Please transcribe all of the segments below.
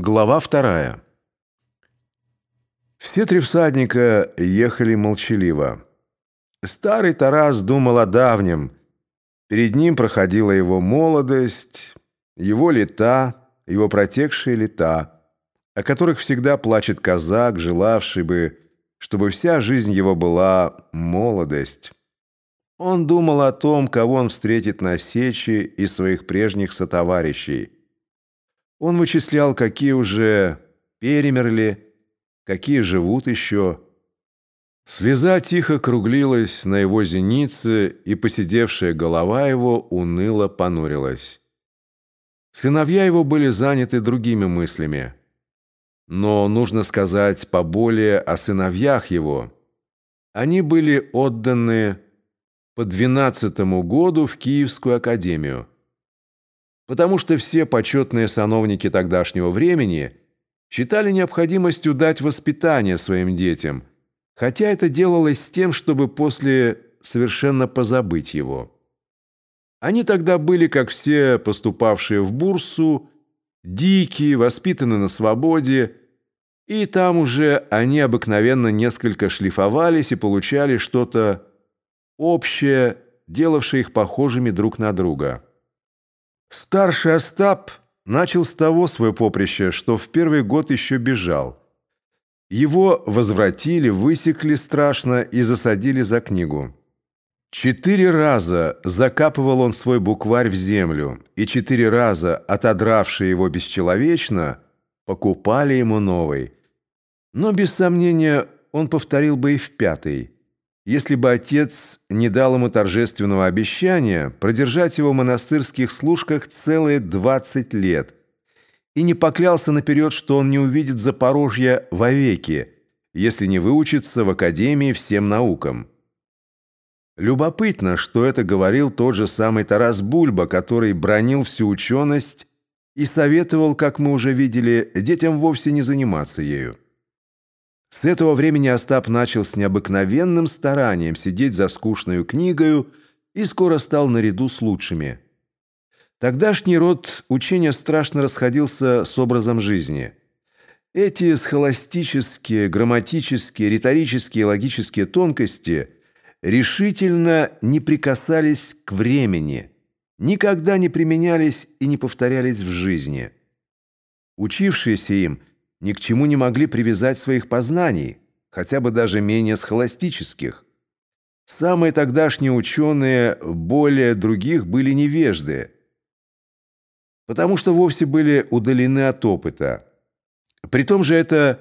Глава вторая. Все три всадника ехали молчаливо. Старый Тарас думал о давнем. Перед ним проходила его молодость, его лета, его протекшие лета, о которых всегда плачет казак, желавший бы, чтобы вся жизнь его была молодость. Он думал о том, кого он встретит на сече из своих прежних сотоварищей – он вычислял, какие уже перемерли, какие живут еще. Слеза тихо круглилась на его зенице, и посидевшая голова его уныло понурилась. Сыновья его были заняты другими мыслями. Но нужно сказать поболее о сыновьях его. Они были отданы по двенадцатому году в Киевскую академию потому что все почетные сановники тогдашнего времени считали необходимостью дать воспитание своим детям, хотя это делалось с тем, чтобы после совершенно позабыть его. Они тогда были, как все поступавшие в бурсу, дикие, воспитаны на свободе, и там уже они обыкновенно несколько шлифовались и получали что-то общее, делавшее их похожими друг на друга. Старший Остап начал с того свое поприще, что в первый год еще бежал. Его возвратили, высекли страшно и засадили за книгу. Четыре раза закапывал он свой букварь в землю, и четыре раза, отодравшие его бесчеловечно, покупали ему новый. Но, без сомнения, он повторил бы и в пятый – если бы отец не дал ему торжественного обещания продержать его в монастырских служках целые 20 лет и не поклялся наперед, что он не увидит Запорожья вовеки, если не выучится в академии всем наукам. Любопытно, что это говорил тот же самый Тарас Бульба, который бронил всю ученость и советовал, как мы уже видели, детям вовсе не заниматься ею. С этого времени Остап начал с необыкновенным старанием сидеть за скучную книгою и скоро стал наряду с лучшими. Тогдашний род учения страшно расходился с образом жизни. Эти схоластические, грамматические, риторические логические тонкости решительно не прикасались к времени, никогда не применялись и не повторялись в жизни. Учившиеся им – ни к чему не могли привязать своих познаний, хотя бы даже менее схоластических. Самые тогдашние ученые более других были невежды, потому что вовсе были удалены от опыта. При том же это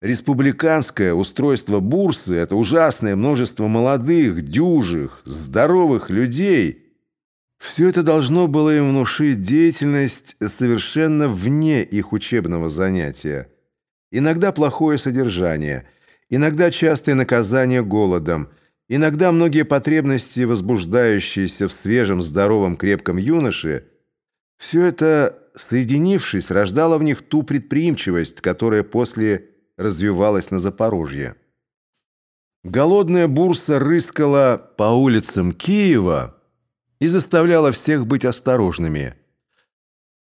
республиканское устройство бурсы, это ужасное множество молодых, дюжих, здоровых людей – все это должно было им внушить деятельность совершенно вне их учебного занятия. Иногда плохое содержание, иногда частые наказания голодом, иногда многие потребности, возбуждающиеся в свежем, здоровом, крепком юноше, все это, соединившись, рождало в них ту предприимчивость, которая после развивалась на Запорожье. Голодная бурса рыскала по улицам Киева и заставляла всех быть осторожными –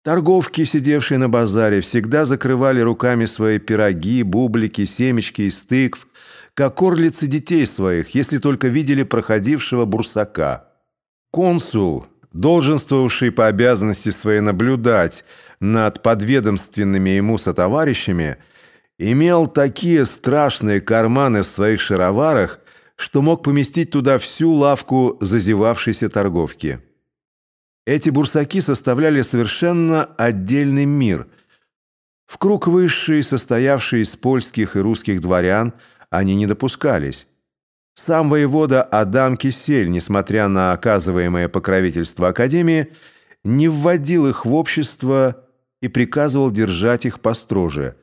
Торговки, сидевшие на базаре, всегда закрывали руками свои пироги, бублики, семечки из тыкв, как орлицы детей своих, если только видели проходившего бурсака. Консул, долженствовавший по обязанности своей наблюдать над подведомственными ему сотоварищами, имел такие страшные карманы в своих шароварах, что мог поместить туда всю лавку зазевавшейся торговки. Эти бурсаки составляли совершенно отдельный мир. В круг высший, состоявший из польских и русских дворян, они не допускались. Сам воевода Адам Кисель, несмотря на оказываемое покровительство Академии, не вводил их в общество и приказывал держать их построже.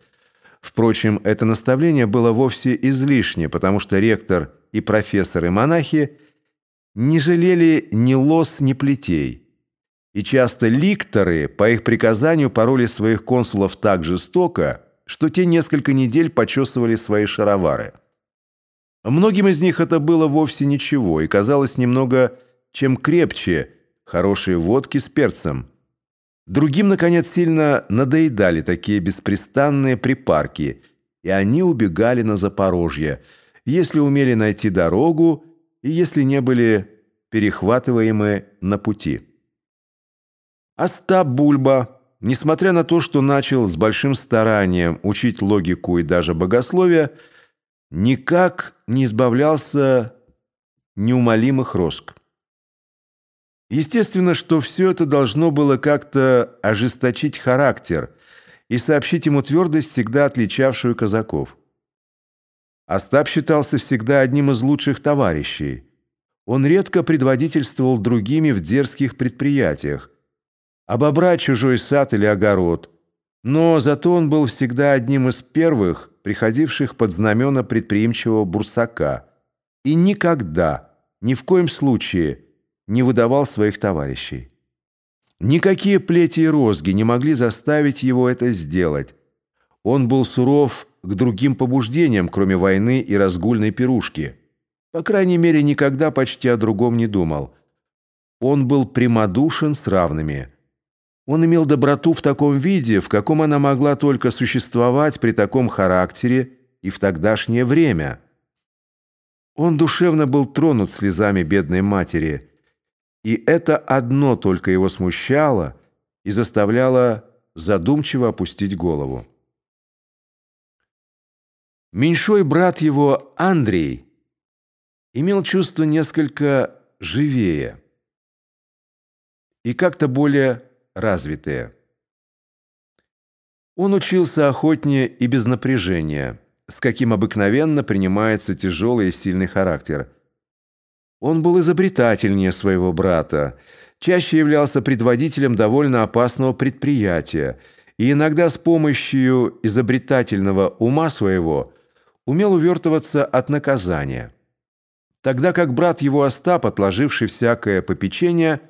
Впрочем, это наставление было вовсе излишне, потому что ректор и профессоры-монахи не жалели ни лос, ни плетей и часто ликторы по их приказанию пороли своих консулов так жестоко, что те несколько недель почесывали свои шаровары. Многим из них это было вовсе ничего и казалось немного чем крепче хорошие водки с перцем. Другим, наконец, сильно надоедали такие беспрестанные припарки, и они убегали на Запорожье, если умели найти дорогу и если не были перехватываемы на пути. Остап Бульба, несмотря на то, что начал с большим старанием учить логику и даже богословие, никак не избавлялся неумолимых роск. Естественно, что все это должно было как-то ожесточить характер и сообщить ему твердость, всегда отличавшую казаков. Остап считался всегда одним из лучших товарищей. Он редко предводительствовал другими в дерзких предприятиях, обобрать чужой сад или огород, но зато он был всегда одним из первых, приходивших под знамена предприимчивого бурсака, и никогда, ни в коем случае – не выдавал своих товарищей. Никакие плети и розги не могли заставить его это сделать. Он был суров к другим побуждениям, кроме войны и разгульной пирушки. По крайней мере, никогда почти о другом не думал. Он был прямодушен с равными. Он имел доброту в таком виде, в каком она могла только существовать при таком характере и в тогдашнее время. Он душевно был тронут слезами бедной матери – и это одно только его смущало и заставляло задумчиво опустить голову. Меньшой брат его, Андрей, имел чувство несколько живее и как-то более развитое. Он учился охотнее и без напряжения, с каким обыкновенно принимается тяжелый и сильный характер – он был изобретательнее своего брата, чаще являлся предводителем довольно опасного предприятия и иногда с помощью изобретательного ума своего умел увертываться от наказания. Тогда как брат его Остап, отложивший всякое попечение,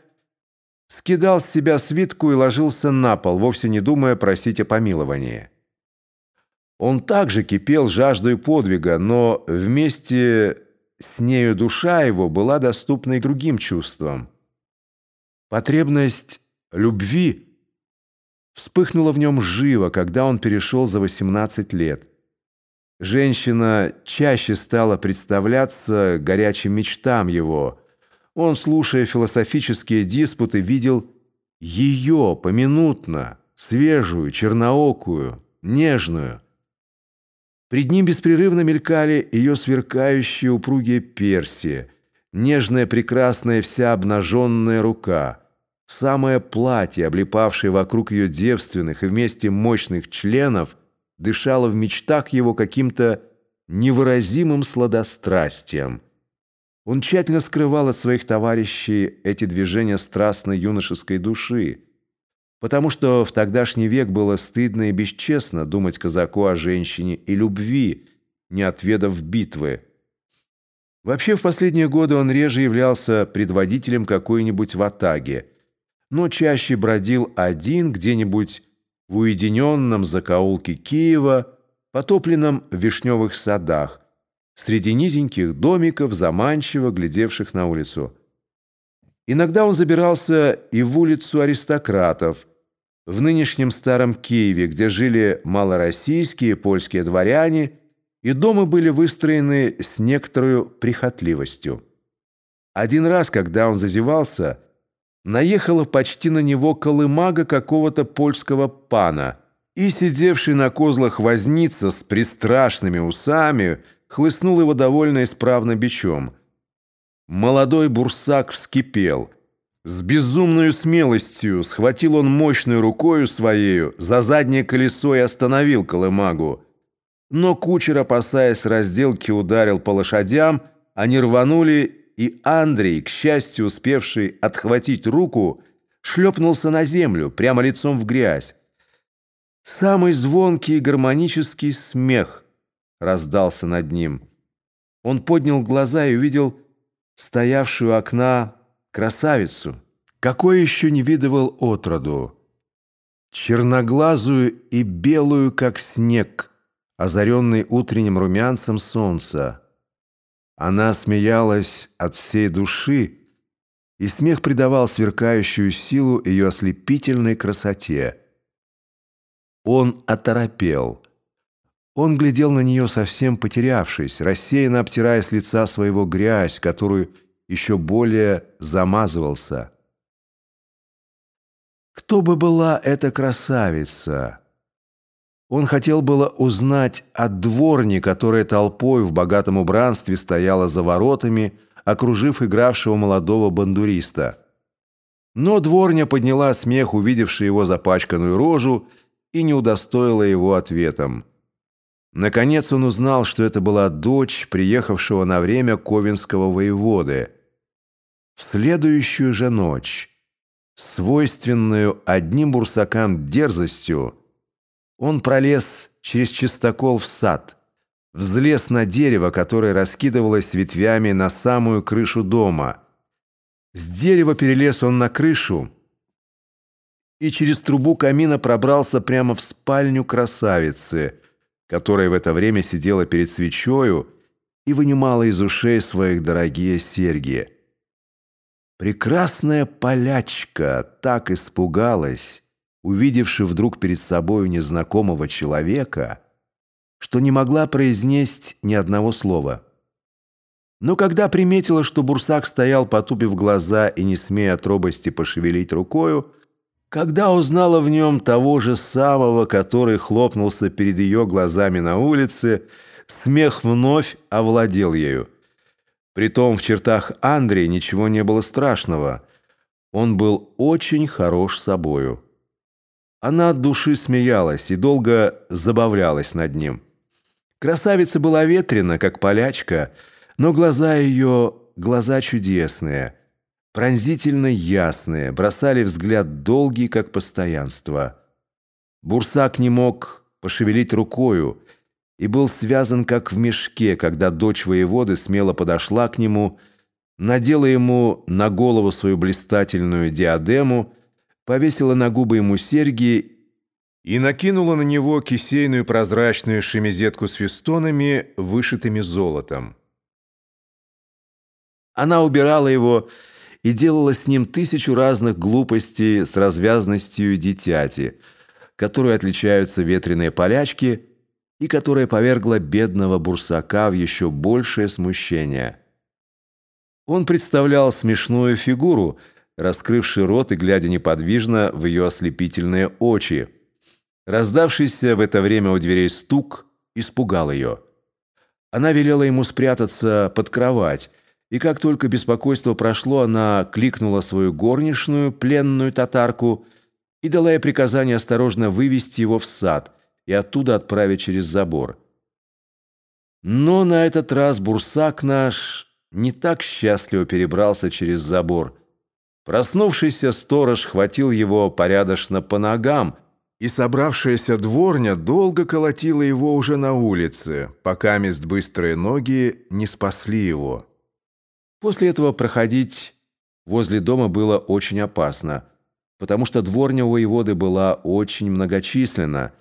скидал с себя свитку и ложился на пол, вовсе не думая просить о помиловании. Он также кипел жаждой подвига, но вместе с нею душа его была доступна и другим чувствам. Потребность любви вспыхнула в нем живо, когда он перешел за 18 лет. Женщина чаще стала представляться горячим мечтам его. Он, слушая философические диспуты, видел ее поминутно, свежую, черноокую, нежную, Пред ним беспрерывно мелькали ее сверкающие упругие персии, нежная прекрасная вся обнаженная рука, самое платье, облепавшее вокруг ее девственных и вместе мощных членов, дышало в мечтах его каким-то невыразимым сладострастием. Он тщательно скрывал от своих товарищей эти движения страстной юношеской души, потому что в тогдашний век было стыдно и бесчестно думать казаку о женщине и любви, не отведав битвы. Вообще в последние годы он реже являлся предводителем какой-нибудь ватаги, но чаще бродил один где-нибудь в уединенном закоулке Киева, потопленном в вишневых садах, среди низеньких домиков, заманчиво глядевших на улицу. Иногда он забирался и в улицу аристократов, в нынешнем Старом Киеве, где жили малороссийские польские дворяне, и дома были выстроены с некоторой прихотливостью. Один раз, когда он зазевался, наехала почти на него колымага какого-то польского пана, и сидевший на козлах возница с пристрашными усами хлыстнул его довольно исправно бичом – Молодой бурсак вскипел. С безумной смелостью схватил он мощной рукою своею за заднее колесо и остановил колымагу. Но кучер, опасаясь разделки, ударил по лошадям, они рванули, и Андрей, к счастью успевший отхватить руку, шлепнулся на землю, прямо лицом в грязь. Самый звонкий гармонический смех раздался над ним. Он поднял глаза и увидел стоявшую у окна красавицу, какой еще не видывал отроду, черноглазую и белую, как снег, озаренный утренним румянцем солнца. Она смеялась от всей души, и смех придавал сверкающую силу ее ослепительной красоте. Он оторопел. Он глядел на нее совсем потерявшись, рассеянно обтирая с лица своего грязь, которую еще более замазывался. Кто бы была эта красавица? Он хотел было узнать от дворни, которая толпой в богатом убранстве стояла за воротами, окружив игравшего молодого бандуриста. Но дворня подняла смех, увидевший его запачканную рожу, и не удостоила его ответом. Наконец он узнал, что это была дочь приехавшего на время ковенского воеводы. В следующую же ночь, свойственную одним бурсакам дерзостью, он пролез через чистокол в сад, взлез на дерево, которое раскидывалось ветвями на самую крышу дома. С дерева перелез он на крышу и через трубу камина пробрался прямо в спальню красавицы, которая в это время сидела перед свечою и вынимала из ушей своих дорогие серьги. Прекрасная полячка так испугалась, увидевши вдруг перед собою незнакомого человека, что не могла произнести ни одного слова. Но когда приметила, что Бурсак стоял, потупив глаза и не смея от робости пошевелить рукою, когда узнала в нем того же самого, который хлопнулся перед ее глазами на улице, смех вновь овладел ею. Притом в чертах Андрея ничего не было страшного. Он был очень хорош собою. Она от души смеялась и долго забавлялась над ним. Красавица была ветрена, как полячка, но глаза ее — глаза чудесные, пронзительно ясные, бросали взгляд долгий, как постоянство. Бурсак не мог пошевелить рукою и был связан, как в мешке, когда дочь воеводы смело подошла к нему, надела ему на голову свою блистательную диадему — повесила на губы ему серьги и накинула на него кисейную прозрачную шемизетку с фестонами, вышитыми золотом. Она убирала его и делала с ним тысячу разных глупостей с развязностью дитяти, которые отличаются ветреные полячки и которая повергла бедного бурсака в еще большее смущение. Он представлял смешную фигуру – раскрывший рот и глядя неподвижно в ее ослепительные очи. Раздавшийся в это время у дверей стук испугал ее. Она велела ему спрятаться под кровать, и как только беспокойство прошло, она кликнула свою горничную, пленную татарку, и дала ей приказание осторожно вывести его в сад и оттуда отправить через забор. Но на этот раз бурсак наш не так счастливо перебрался через забор – Проснувшийся сторож хватил его порядочно по ногам, и собравшаяся дворня долго колотила его уже на улице, пока мест быстрые ноги не спасли его. После этого проходить возле дома было очень опасно, потому что дворня у воеводы была очень многочисленна.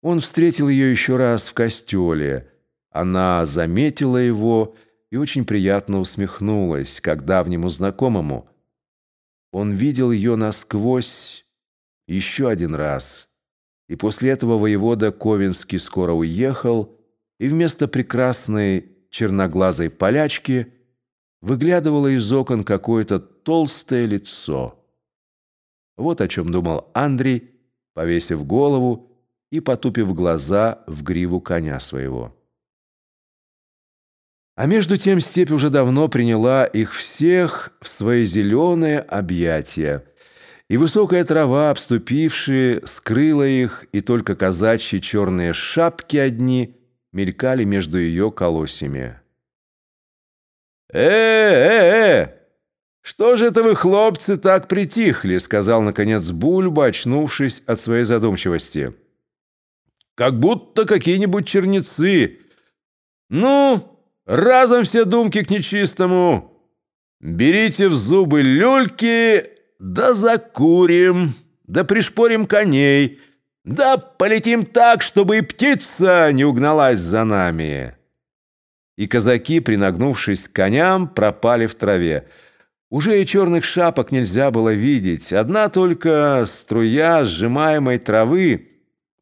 Он встретил ее еще раз в костеле. Она заметила его и очень приятно усмехнулась, как давнему знакомому – он видел ее насквозь еще один раз. И после этого воевода Ковенский скоро уехал, и вместо прекрасной черноглазой полячки выглядывало из окон какое-то толстое лицо. Вот о чем думал Андрей, повесив голову и потупив глаза в гриву коня своего. А между тем степь уже давно приняла их всех в свои зеленые объятия, и высокая трава, обступившая, скрыла их, и только казачьи черные шапки одни мелькали между ее колосьями. «Э-э-э! Что же это вы, хлопцы, так притихли?» — сказал, наконец, Бульба, очнувшись от своей задумчивости. «Как будто какие-нибудь черницы. Ну...» Разом все думки к нечистому. Берите в зубы люльки, да закурим, да пришпорим коней, да полетим так, чтобы и птица не угналась за нами». И казаки, принагнувшись к коням, пропали в траве. Уже и черных шапок нельзя было видеть. Одна только струя сжимаемой травы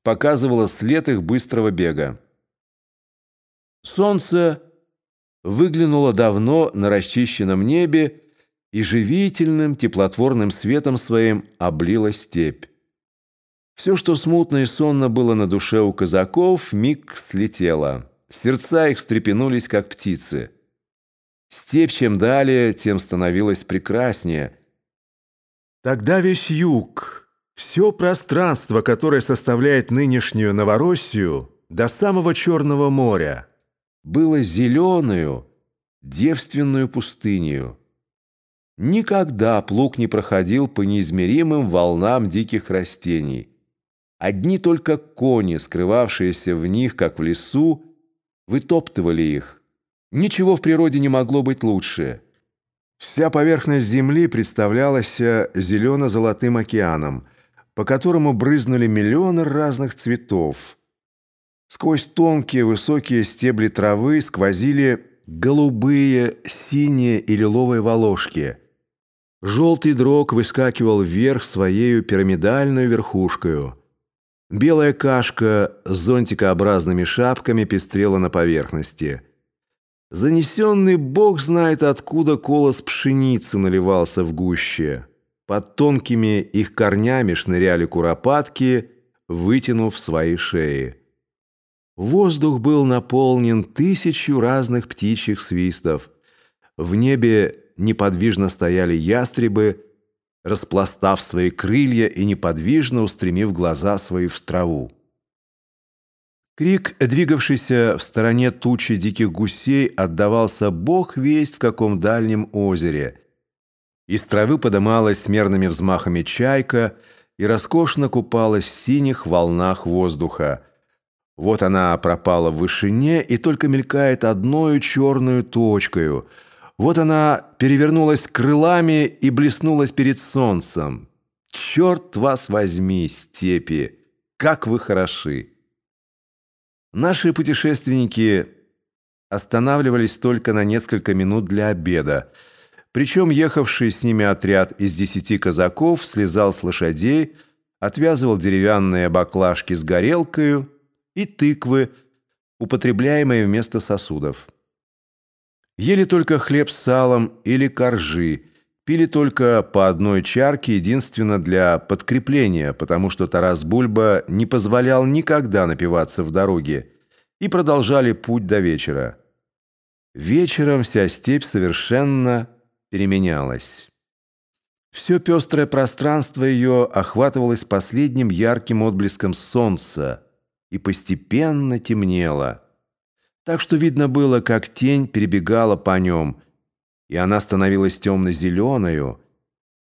показывала след их быстрого бега. Солнце выглянуло давно на расчищенном небе и живительным теплотворным светом своим облило степь. Все, что смутно и сонно было на душе у казаков, миг слетело. Сердца их встрепенулись, как птицы. Степь чем далее, тем становилась прекраснее. Тогда весь юг, все пространство, которое составляет нынешнюю Новороссию, до самого Черного моря, было зеленую, девственную пустынью. Никогда плуг не проходил по неизмеримым волнам диких растений. Одни только кони, скрывавшиеся в них, как в лесу, вытоптывали их. Ничего в природе не могло быть лучше. Вся поверхность Земли представлялась зелено-золотым океаном, по которому брызнули миллионы разных цветов. Сквозь тонкие высокие стебли травы сквозили голубые, синие и лиловые волошки. Желтый дрог выскакивал вверх своею пирамидальную верхушкою. Белая кашка с зонтикообразными шапками пестрела на поверхности – Занесенный бог знает откуда колос пшеницы наливался в гуще. Под тонкими их корнями шныряли куропатки, вытянув свои шеи. Воздух был наполнен тысячью разных птичьих свистов. В небе неподвижно стояли ястребы, распластав свои крылья и неподвижно устремив глаза свои в траву. Крик, двигавшийся в стороне тучи диких гусей, отдавался бог весть в каком дальнем озере. Из травы подымалась мерными взмахами чайка и роскошно купалась в синих волнах воздуха. Вот она пропала в вышине и только мелькает одною черную точкою. Вот она перевернулась крылами и блеснулась перед солнцем. «Черт вас возьми, степи! Как вы хороши!» Наши путешественники останавливались только на несколько минут для обеда. Причем ехавший с ними отряд из десяти казаков слезал с лошадей, отвязывал деревянные баклажки с горелкою и тыквы, употребляемые вместо сосудов. Ели только хлеб с салом или коржи, Пили только по одной чарке, единственно для подкрепления, потому что Тарас Бульба не позволял никогда напиваться в дороге, и продолжали путь до вечера. Вечером вся степь совершенно переменялась. Все пестрое пространство ее охватывалось последним ярким отблеском солнца и постепенно темнело. Так что видно было, как тень перебегала по нем – и она становилась темно-зеленою,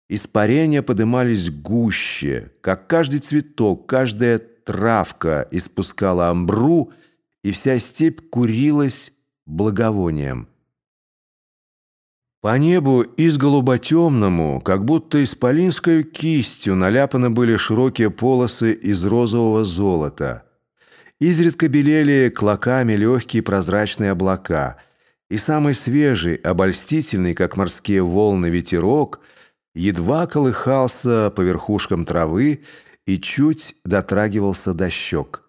испарения подымались гуще, как каждый цветок, каждая травка испускала амбру, и вся степь курилась благовонием. По небу из голубо-темному, как будто исполинской кистью, наляпаны были широкие полосы из розового золота. Изредка белели клоками легкие прозрачные облака — и самый свежий, обольстительный, как морские волны, ветерок едва колыхался по верхушкам травы и чуть дотрагивался до щек.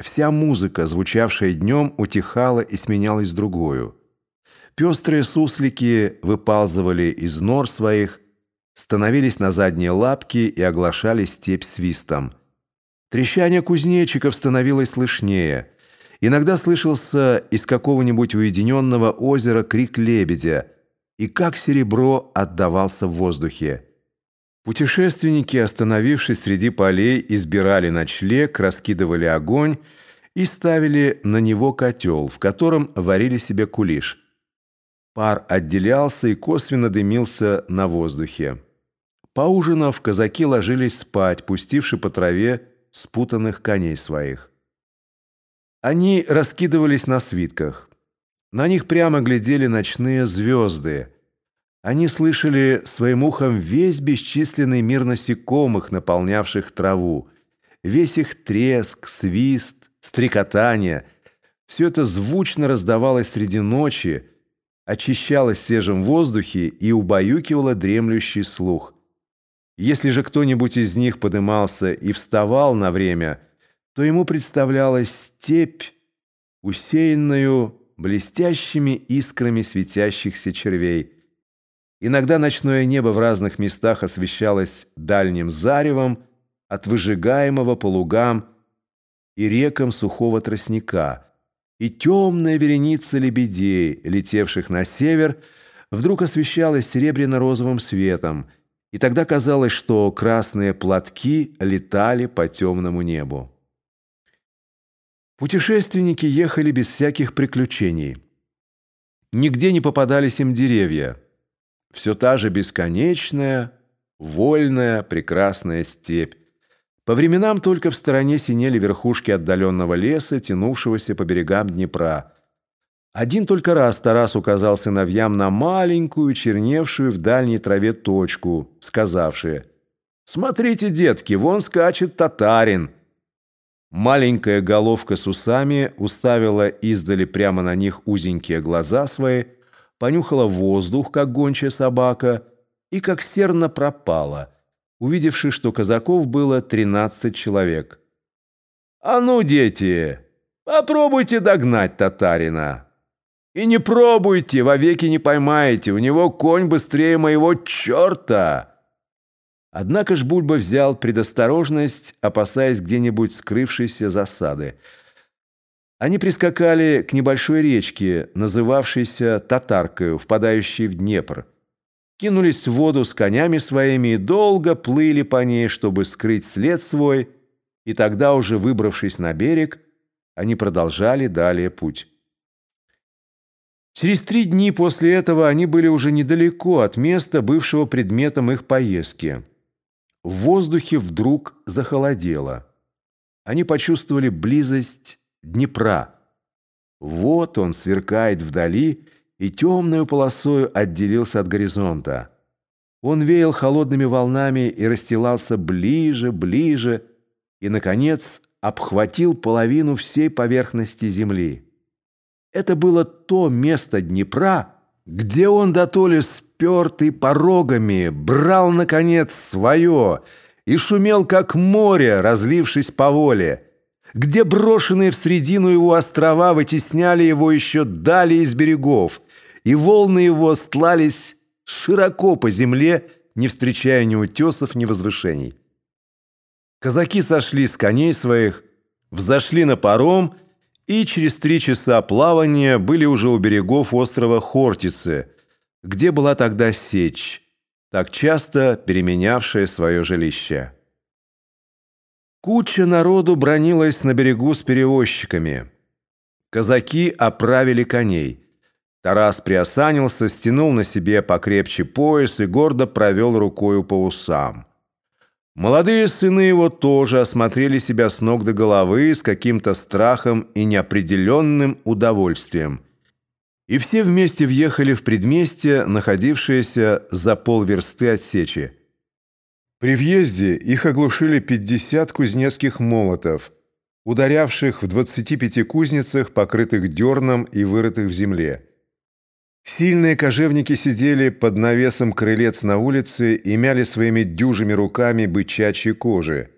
Вся музыка, звучавшая днем, утихала и сменялась другую. Пестрые суслики выпалзывали из нор своих, становились на задние лапки и оглашали степь свистом. Трещание кузнечиков становилось слышнее – Иногда слышался из какого-нибудь уединенного озера крик лебедя, и как серебро отдавался в воздухе. Путешественники, остановившись среди полей, избирали ночлег, раскидывали огонь и ставили на него котел, в котором варили себе кулиш. Пар отделялся и косвенно дымился на воздухе. Поужинав, казаки ложились спать, пустивши по траве спутанных коней своих. Они раскидывались на свитках. На них прямо глядели ночные звезды. Они слышали своим ухом весь бесчисленный мир насекомых, наполнявших траву. Весь их треск, свист, стрекотание. Все это звучно раздавалось среди ночи, очищалась в свежем воздухе и убаюкивала дремлющий слух. Если же кто-нибудь из них подымался и вставал на время, то ему представлялась степь, усеянную блестящими искрами светящихся червей. Иногда ночное небо в разных местах освещалось дальним заревом от выжигаемого по лугам и рекам сухого тростника, и темная вереница лебедей, летевших на север, вдруг освещалась серебряно-розовым светом, и тогда казалось, что красные платки летали по темному небу. Путешественники ехали без всяких приключений. Нигде не попадались им деревья. Все та же бесконечная, вольная, прекрасная степь. По временам только в стороне синели верхушки отдаленного леса, тянувшегося по берегам Днепра. Один только раз Тарас указал сыновьям на маленькую, черневшую в дальней траве точку, сказавшие «Смотрите, детки, вон скачет татарин». Маленькая головка с усами уставила издали прямо на них узенькие глаза свои, понюхала воздух, как гончая собака, и как серно пропала, увидевши, что казаков было тринадцать человек. «А ну, дети, попробуйте догнать татарина!» «И не пробуйте, вовеки не поймаете, у него конь быстрее моего черта!» Однако ж Бульба взял предосторожность, опасаясь где-нибудь скрывшейся засады. Они прискакали к небольшой речке, называвшейся Татаркою, впадающей в Днепр. Кинулись в воду с конями своими и долго плыли по ней, чтобы скрыть след свой, и тогда, уже выбравшись на берег, они продолжали далее путь. Через три дни после этого они были уже недалеко от места, бывшего предметом их поездки. В воздухе вдруг захолодело. Они почувствовали близость Днепра. Вот он сверкает вдали и темную полосою отделился от горизонта. Он веял холодными волнами и расстилался ближе, ближе и, наконец, обхватил половину всей поверхности земли. Это было то место Днепра, где он дотоле спертый порогами брал, наконец, свое и шумел, как море, разлившись по воле, где брошенные в средину его острова вытесняли его еще далее из берегов, и волны его стлались широко по земле, не встречая ни утесов, ни возвышений. Казаки сошли с коней своих, взошли на паром и через три часа плавания были уже у берегов острова Хортицы, где была тогда сечь, так часто переменявшая свое жилище. Куча народу бронилась на берегу с перевозчиками. Казаки оправили коней. Тарас приосанился, стянул на себе покрепче пояс и гордо провел рукою по усам. Молодые сыны его тоже осмотрели себя с ног до головы с каким-то страхом и неопределенным удовольствием. И все вместе въехали в предместье, находившееся за полверсты от сечи. При въезде их оглушили 50 кузнецких молотов, ударявших в 25 кузницах, покрытых дерном и вырытых в земле. Сильные кожевники сидели под навесом крылец на улице и мяли своими дюжими руками бычачьи кожи.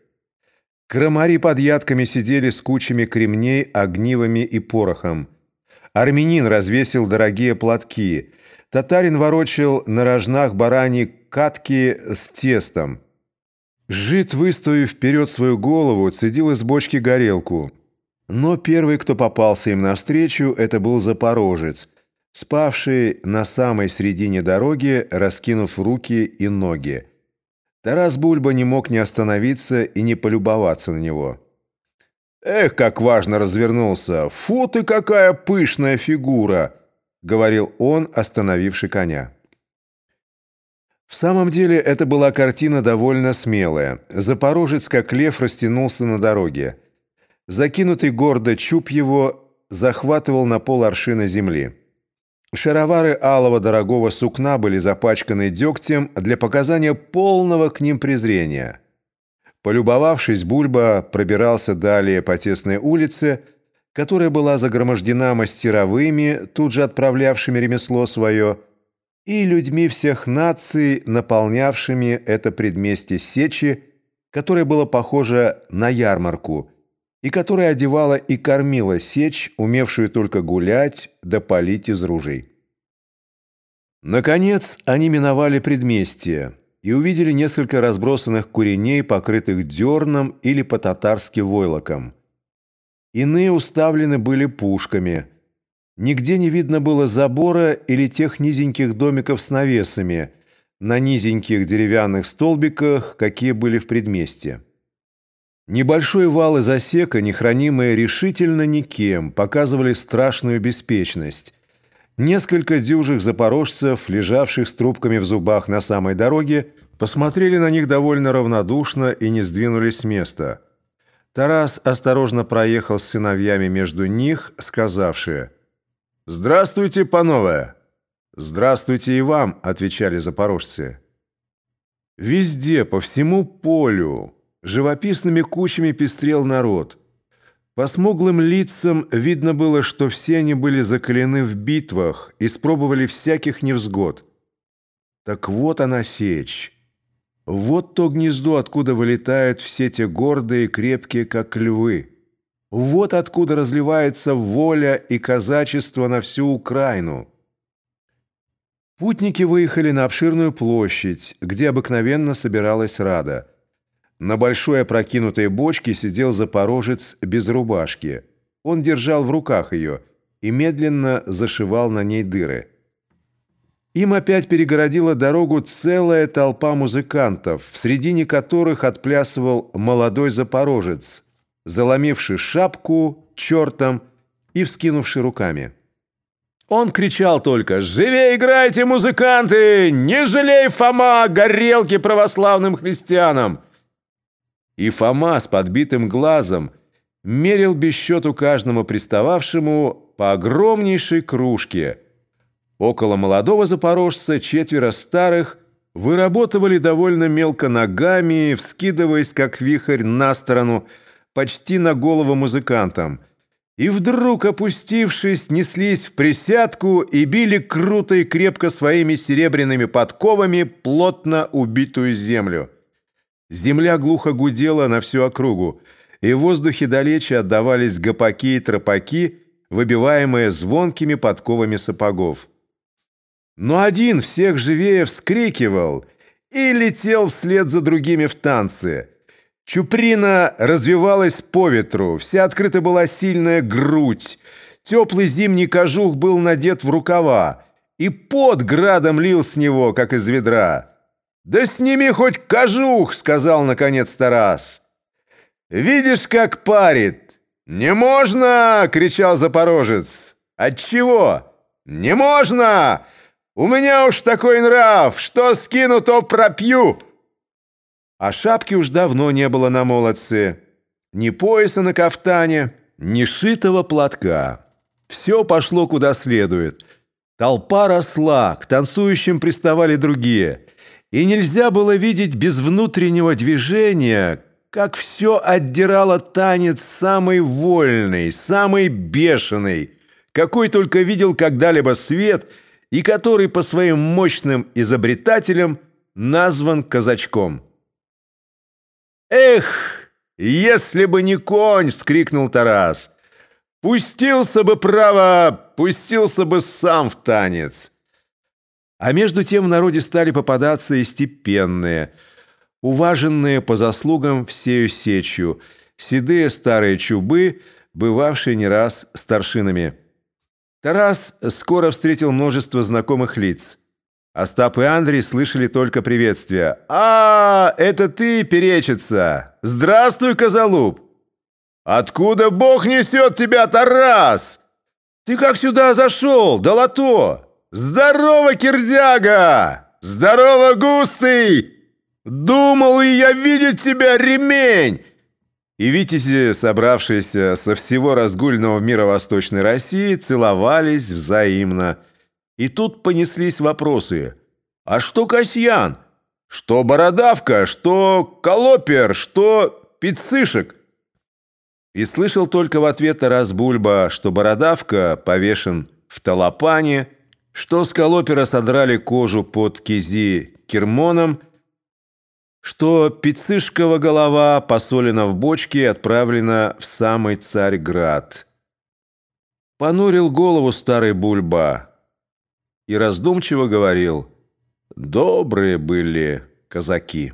Крамари под ядками сидели с кучами кремней, огнивами и порохом. Армянин развесил дорогие платки. Татарин ворочил на рожнах бараньи катки с тестом. Жид, выставив вперед свою голову, цедил из бочки горелку. Но первый, кто попался им навстречу, это был запорожец – спавший на самой середине дороги, раскинув руки и ноги. Тарас Бульба не мог не остановиться и не полюбоваться на него. «Эх, как важно развернулся! Фу ты, какая пышная фигура!» — говорил он, остановивший коня. В самом деле это была картина довольно смелая. Запорожец, как лев, растянулся на дороге. Закинутый гордо чуб его захватывал на пол аршина земли. Шаровары алого дорогого сукна были запачканы дегтем для показания полного к ним презрения. Полюбовавшись, Бульба пробирался далее по тесной улице, которая была загромождена мастеровыми, тут же отправлявшими ремесло свое, и людьми всех наций, наполнявшими это предместье сечи, которое было похоже на ярмарку, и которая одевала и кормила сечь, умевшую только гулять да палить из ружей. Наконец они миновали предместье и увидели несколько разбросанных куреней, покрытых дерном или по-татарски войлоком. Иные уставлены были пушками. Нигде не видно было забора или тех низеньких домиков с навесами на низеньких деревянных столбиках, какие были в предместье. Небольшой вал и засека, не хранимые решительно никем, показывали страшную беспечность. Несколько дюжих запорожцев, лежавших с трубками в зубах на самой дороге, посмотрели на них довольно равнодушно и не сдвинулись с места – Тарас осторожно проехал с сыновьями между них, сказавшие «Здравствуйте, панове!» «Здравствуйте и вам!» — отвечали запорожцы. Везде, по всему полю, живописными кучами пестрел народ. По смуглым лицам видно было, что все они были закалены в битвах, и испробовали всяких невзгод. Так вот она сечь. Вот то гнездо, откуда вылетают все те гордые, крепкие, как львы. Вот откуда разливается воля и казачество на всю Украину. Путники выехали на обширную площадь, где обыкновенно собиралась рада. На большой опрокинутой бочке сидел запорожец без рубашки. Он держал в руках ее и медленно зашивал на ней дыры. Им опять перегородила дорогу целая толпа музыкантов, в середине которых отплясывал молодой запорожец, заломивший шапку чертом и вскинувший руками. Он кричал только «Живее играйте, музыканты! Не жалей, Фома, горелки православным христианам!» И Фома с подбитым глазом мерил без счету каждому пристававшему по огромнейшей кружке – Около молодого запорожца четверо старых выработывали довольно мелко ногами, вскидываясь, как вихрь, на сторону, почти на голову музыкантам. И вдруг, опустившись, неслись в присядку и били круто и крепко своими серебряными подковами плотно убитую землю. Земля глухо гудела на всю округу, и в воздухе далече отдавались гопаки и тропаки, выбиваемые звонкими подковами сапогов. Но один всех живее вскрикивал и летел вслед за другими в танце. Чуприна развивалась по ветру, вся открыта была сильная грудь, теплый зимний кожух был надет в рукава, и под градом лил с него, как из ведра. «Да сними хоть кожух!» — сказал наконец Тарас. «Видишь, как парит!» «Не можно!» — кричал запорожец. «Отчего?» «Не можно!» У меня уж такой нрав, что скину, то пропью!» А шапки уж давно не было на молодце. Ни пояса на кафтане, ни шитого платка. Все пошло куда следует. Толпа росла, к танцующим приставали другие. И нельзя было видеть без внутреннего движения, как все отдирало танец самый вольный, самый бешеный, какой только видел когда-либо свет — и который по своим мощным изобретателям назван казачком. «Эх, если бы не конь!» — вскрикнул Тарас. «Пустился бы, право, пустился бы сам в танец!» А между тем в народе стали попадаться и степенные, уваженные по заслугам всею сечью, седые старые чубы, бывавшие не раз старшинами. Тарас скоро встретил множество знакомых лиц. Остап и Андрей слышали только приветствия. «А, это ты, перечица! Здравствуй, Козалуб! Откуда Бог несет тебя, Тарас? Ты как сюда зашел, долото? Здорово, кирдяга! Здорово, густый! Думал и я видеть тебя, ремень! И витязи, собравшиеся со всего разгульного мира Восточной России, целовались взаимно. И тут понеслись вопросы. А что Касьян? Что Бородавка? Что Колопер? Что Пиццышек? И слышал только в ответ Тарас Бульба, что Бородавка повешен в Талапане, что с колопера содрали кожу под кизи кермоном, что Пицышкова голова посолена в бочке и отправлена в самый Царьград. Понурил голову старый Бульба и раздумчиво говорил «Добрые были казаки».